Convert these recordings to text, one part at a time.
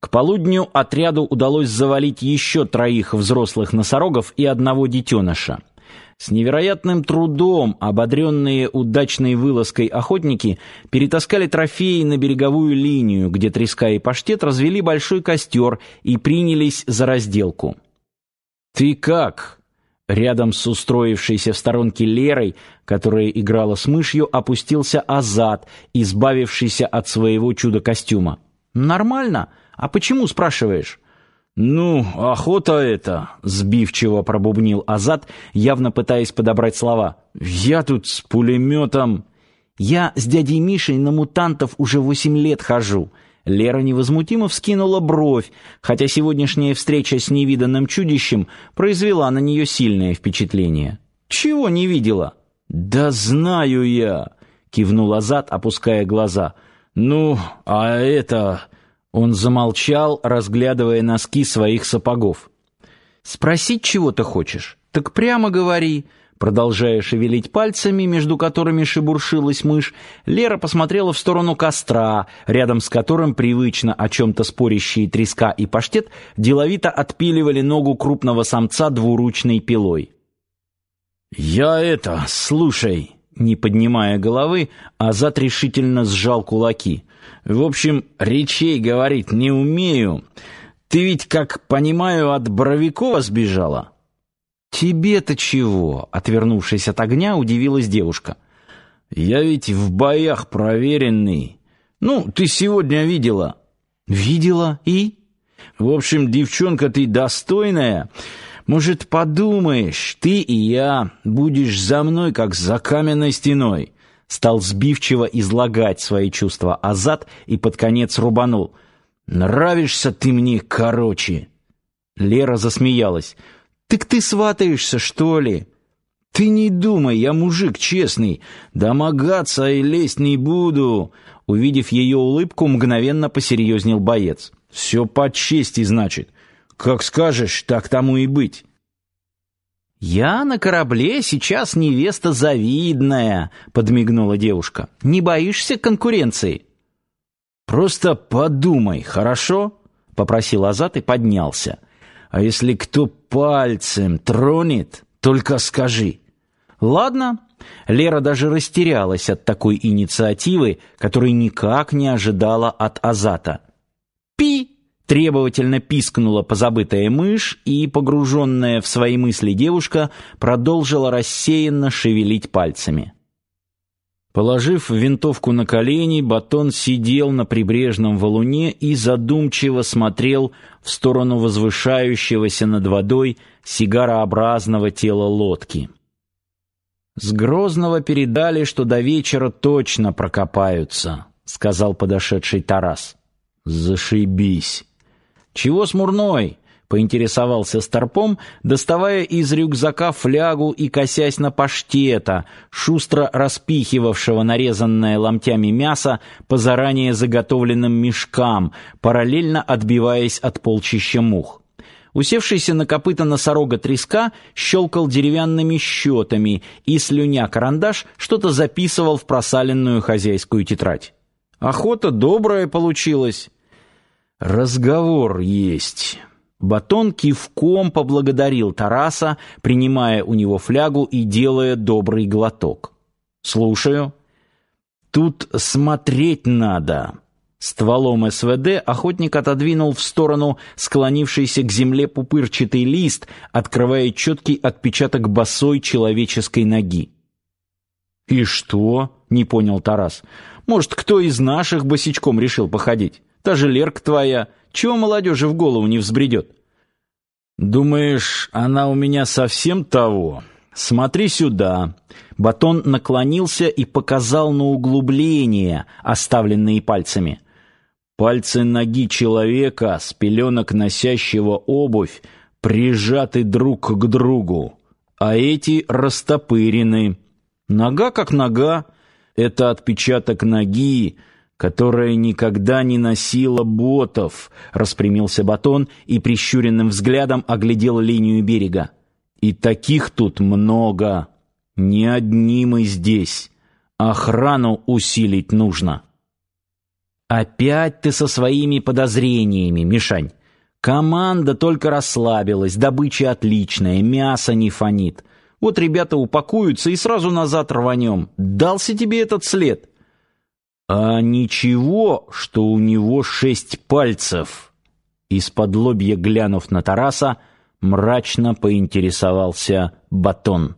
К полудню отряду удалось завалить еще троих взрослых носорогов и одного детеныша. С невероятным трудом ободренные удачной вылазкой охотники перетаскали трофеи на береговую линию, где треска и паштет развели большой костер и принялись за разделку. «Ты как?» Рядом с устроившейся в сторонке Лерой, которая играла с мышью, опустился Азат, избавившийся от своего чудо-костюма. «Нормально. А почему, спрашиваешь?» «Ну, охота это», — сбивчиво пробубнил Азат, явно пытаясь подобрать слова. «Я тут с пулеметом...» «Я с дядей Мишей на мутантов уже восемь лет хожу». Лера невозмутимо вскинула бровь, хотя сегодняшняя встреча с невиданным чудищем произвела на нее сильное впечатление. «Чего не видела?» «Да знаю я», — кивнул Азат, опуская глаза. «Ну, а это...» Он замолчал, разглядывая носки своих сапогов. «Спросить чего ты хочешь? Так прямо говори». Продолжая шевелить пальцами, между которыми шебуршилась мышь, Лера посмотрела в сторону костра, рядом с которым привычно о чем-то спорящие треска и паштет деловито отпиливали ногу крупного самца двуручной пилой. «Я это, слушай», не поднимая головы, Азат решительно сжал кулаки. В общем, речей говорить не умею. Ты ведь, как понимаю, от Боровикова сбежала. Тебе-то чего? Отвернувшись от огня, удивилась девушка. Я ведь в боях проверенный. Ну, ты сегодня видела. Видела и В общем, девчонка ты достойная. Может, подумаешь, ты и я будешь за мной как за каменной стеной стал сбивчиво излагать свои чувства Азат и под конец рубанул. «Нравишься ты мне, короче!» Лера засмеялась. «Так ты сватаешься, что ли?» «Ты не думай, я мужик честный, домогаться и лезть не буду!» Увидев ее улыбку, мгновенно посерьезнел боец. «Все по чести, значит. Как скажешь, так тому и быть». «Я на корабле сейчас невеста завидная», — подмигнула девушка. «Не боишься конкуренции?» «Просто подумай, хорошо?» — попросил Азат и поднялся. «А если кто пальцем тронет, только скажи». «Ладно». Лера даже растерялась от такой инициативы, которой никак не ожидала от Азата. «Пи!» Требовательно пискнула позабытая мышь, и, погруженная в свои мысли девушка, продолжила рассеянно шевелить пальцами. Положив винтовку на колени, Батон сидел на прибрежном валуне и задумчиво смотрел в сторону возвышающегося над водой сигарообразного тела лодки. «С Грозного передали, что до вечера точно прокопаются», — сказал подошедший Тарас. «Зашибись!» «Чего смурной?» — поинтересовался Старпом, доставая из рюкзака флягу и косясь на паштета, шустро распихивавшего нарезанное ломтями мясо по заранее заготовленным мешкам, параллельно отбиваясь от полчища мух. Усевшийся на копыта носорога треска щелкал деревянными щетами и, слюня карандаш, что-то записывал в просаленную хозяйскую тетрадь. «Охота добрая получилась». Разговор есть. Батон кивком поблагодарил Тараса, принимая у него флягу и делая добрый глоток. Слушаю. Тут смотреть надо. Стволом СВД охотник отодвинул в сторону склонившийся к земле пупырчатый лист, открывая четкий отпечаток босой человеческой ноги. «И что?» — не понял Тарас. «Может, кто из наших босичком решил походить?» Та же Лерка твоя. Чего молодежи в голову не взбредет? Думаешь, она у меня совсем того? Смотри сюда. Батон наклонился и показал на углубление, оставленные пальцами. Пальцы ноги человека, с пеленок носящего обувь, прижаты друг к другу, а эти растопырены. Нога как нога. Это отпечаток ноги, которая никогда не носила ботов, распрямился Батон и прищуренным взглядом оглядел линию берега. И таких тут много. Не одни мы здесь. Охрану усилить нужно. Опять ты со своими подозрениями, Мишань. Команда только расслабилась, добыча отличная, мясо не фонит. Вот ребята упакуются и сразу назад рванем. Дался тебе этот след? А ничего, что у него шесть пальцев. Из-под лобья глянув на Тараса, мрачно поинтересовался Батон.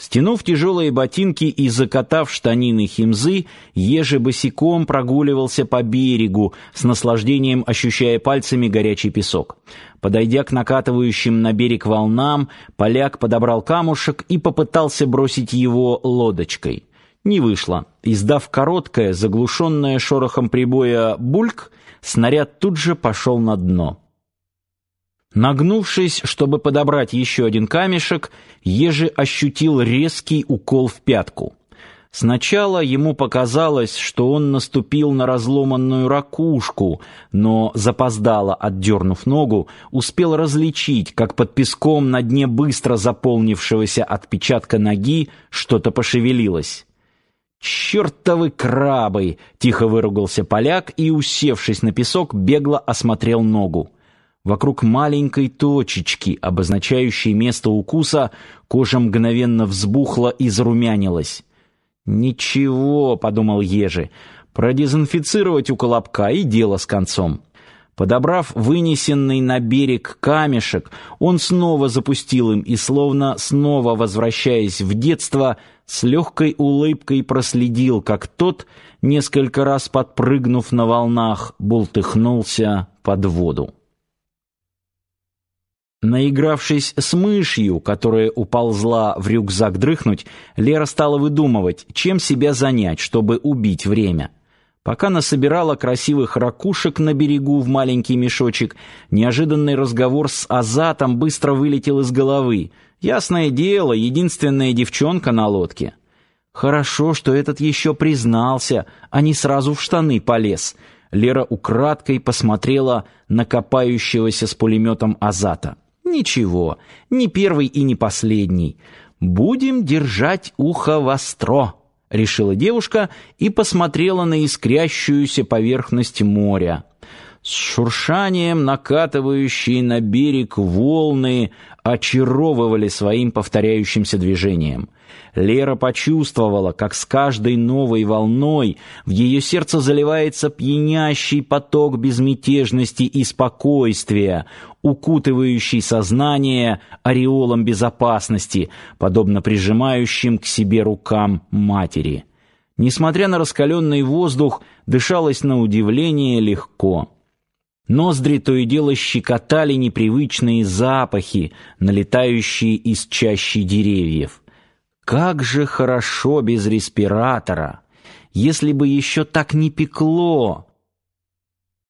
Стянув тяжелые ботинки и закатав штанины химзы, еже босиком прогуливался по берегу, с наслаждением ощущая пальцами горячий песок. Подойдя к накатывающим на берег волнам, поляк подобрал камушек и попытался бросить его лодочкой. Не вышло. Издав короткое, заглушенное шорохом прибоя бульк, снаряд тут же пошел на дно. Нагнувшись, чтобы подобрать еще один камешек, Ежи ощутил резкий укол в пятку. Сначала ему показалось, что он наступил на разломанную ракушку, но запоздало отдернув ногу, успел различить, как под песком на дне быстро заполнившегося отпечатка ноги что-то пошевелилось. «Чертовы крабы!» — тихо выругался поляк и, усевшись на песок, бегло осмотрел ногу. Вокруг маленькой точечки, обозначающей место укуса, кожа мгновенно взбухла и зарумянилась. «Ничего», — подумал Ежи, — «продезинфицировать у колобка и дело с концом». Подобрав вынесенный на берег камешек, он снова запустил им и, словно снова возвращаясь в детство, с легкой улыбкой проследил, как тот, несколько раз подпрыгнув на волнах, бултыхнулся под воду. Наигравшись с мышью, которая уползла в рюкзак дрыхнуть, Лера стала выдумывать, чем себя занять, чтобы убить время. Пока насобирала красивых ракушек на берегу в маленький мешочек, неожиданный разговор с Азатом быстро вылетел из головы. Ясное дело, единственная девчонка на лодке. Хорошо, что этот еще признался, а не сразу в штаны полез. Лера украдкой посмотрела на копающегося с пулеметом Азата. Ничего, не первый и не последний. Будем держать ухо востро, решила девушка и посмотрела на искрящуюся поверхность моря. С шуршанием накатывающие на берег волны очаровывали своим повторяющимся движением. Лера почувствовала, как с каждой новой волной в ее сердце заливается пьянящий поток безмятежности и спокойствия, укутывающий сознание ореолом безопасности, подобно прижимающим к себе рукам матери. Несмотря на раскаленный воздух, дышалось на удивление легко. Ноздри то и дело щекотали непривычные запахи, налетающие из чащи деревьев. Как же хорошо без респиратора! Если бы еще так не пекло!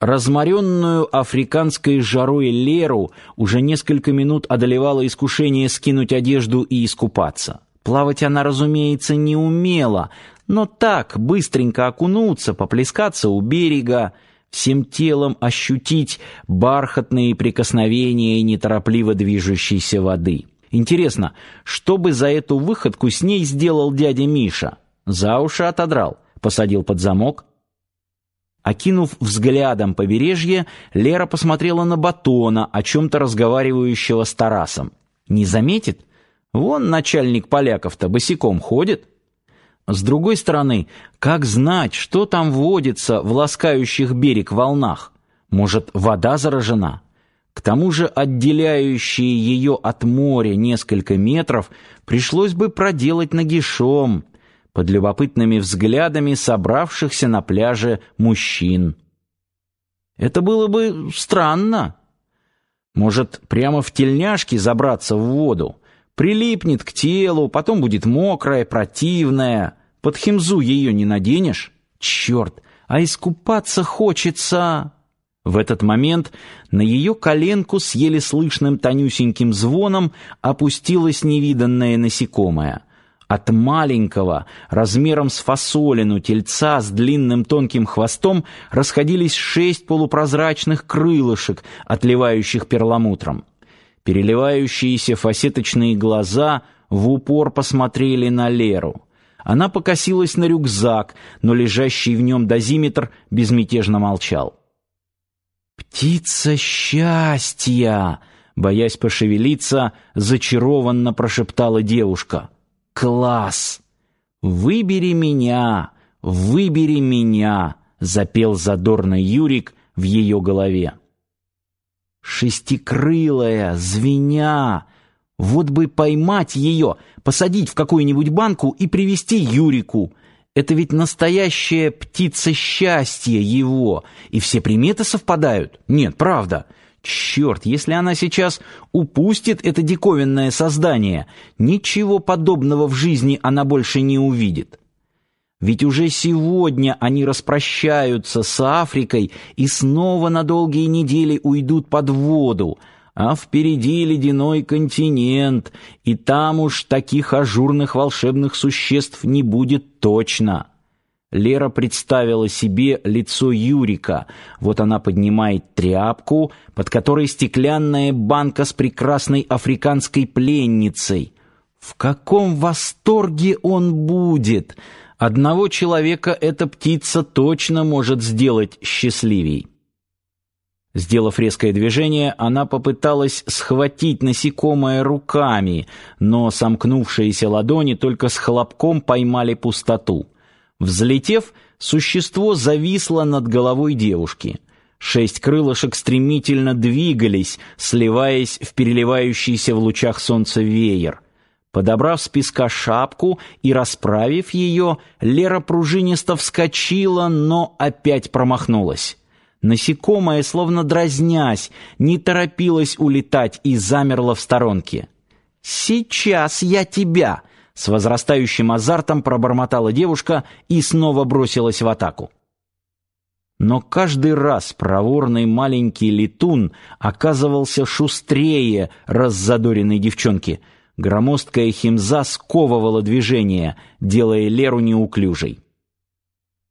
Разморенную африканской жарой Леру уже несколько минут одолевало искушение скинуть одежду и искупаться. Плавать она, разумеется, не умела, но так, быстренько окунуться, поплескаться у берега, всем телом ощутить бархатные прикосновения неторопливо движущейся воды. Интересно, что бы за эту выходку с ней сделал дядя Миша? За уши отодрал, посадил под замок. Окинув взглядом побережье, Лера посмотрела на Батона, о чем-то разговаривающего с Тарасом. Не заметит? Вон начальник поляков-то босиком ходит. С другой стороны, как знать, что там водится в ласкающих берег волнах? Может, вода заражена? К тому же отделяющие ее от моря несколько метров пришлось бы проделать нагишом под любопытными взглядами собравшихся на пляже мужчин. Это было бы странно. Может, прямо в тельняшке забраться в воду, прилипнет к телу, потом будет мокрая, противная. Под химзу ее не наденешь? Черт, а искупаться хочется... В этот момент на ее коленку с еле слышным тонюсеньким звоном опустилось невиданное насекомое. От маленького, размером с фасолину тельца с длинным тонким хвостом расходились шесть полупрозрачных крылышек, отливающих перламутром. Переливающиеся фасеточные глаза в упор посмотрели на Леру. Она покосилась на рюкзак, но лежащий в нем дозиметр безмятежно молчал. «Птица счастья!» Боясь пошевелиться, зачарованно прошептала девушка. «Класс! Выбери меня! Выбери меня!» Запел задорно Юрик в ее голове. Шестикрылая, звеня, вот бы поймать ее, посадить в какую-нибудь банку и привести Юрику. Это ведь настоящая птица счастья его, и все приметы совпадают. Нет, правда. Черт, если она сейчас упустит это диковинное создание, ничего подобного в жизни она больше не увидит. Ведь уже сегодня они распрощаются с Африкой и снова на долгие недели уйдут под воду, а впереди ледяной континент, и там уж таких ажурных волшебных существ не будет точно. Лера представила себе лицо Юрика. Вот она поднимает тряпку, под которой стеклянная банка с прекрасной африканской пленницей. В каком восторге он будет! Одного человека эта птица точно может сделать счастливей. Сделав резкое движение, она попыталась схватить насекомое руками, но сомкнувшиеся ладони только с хлопком поймали пустоту. Взлетев, существо зависло над головой девушки. Шесть крылышек стремительно двигались, сливаясь в переливающийся в лучах солнца веер. Подобрав с песка шапку и расправив ее, Лера пружинисто вскочила, но опять промахнулась. Насекомое, словно дразнясь, не торопилось улетать и замерло в сторонке. «Сейчас я тебя!» — с возрастающим азартом пробормотала девушка и снова бросилась в атаку. Но каждый раз проворный маленький летун оказывался шустрее раззадоренной девчонки. Громоздкая химза сковывала движение, делая Леру неуклюжей.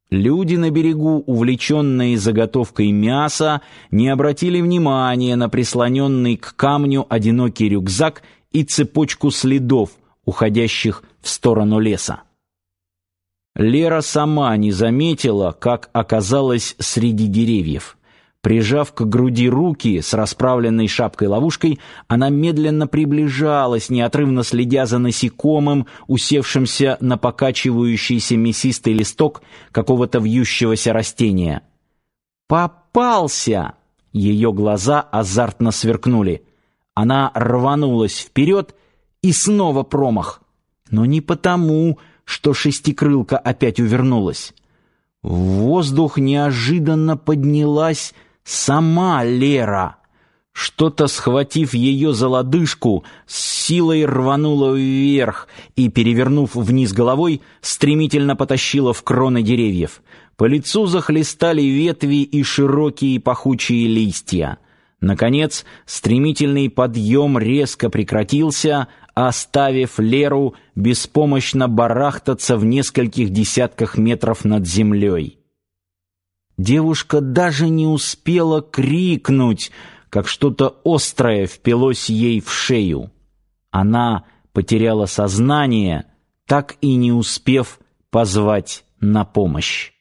Люди на берегу, увлеченные заготовкой мяса, не обратили внимания на прислоненный к камню одинокий рюкзак и цепочку следов, уходящих в сторону леса. Лера сама не заметила, как оказалась среди деревьев. Прижав к груди руки с расправленной шапкой-ловушкой, она медленно приближалась, неотрывно следя за насекомым, усевшимся на покачивающийся мясистый листок какого-то вьющегося растения. «Попался!» Ее глаза азартно сверкнули. Она рванулась вперед, и снова промах. Но не потому, что шестикрылка опять увернулась. В воздух неожиданно поднялась Сама Лера, что-то схватив ее за лодыжку, с силой рванула вверх и, перевернув вниз головой, стремительно потащила в кроны деревьев. По лицу захлестали ветви и широкие пахучие листья. Наконец, стремительный подъем резко прекратился, оставив Леру беспомощно барахтаться в нескольких десятках метров над землей. Девушка даже не успела крикнуть, как что-то острое впилось ей в шею. Она потеряла сознание, так и не успев позвать на помощь.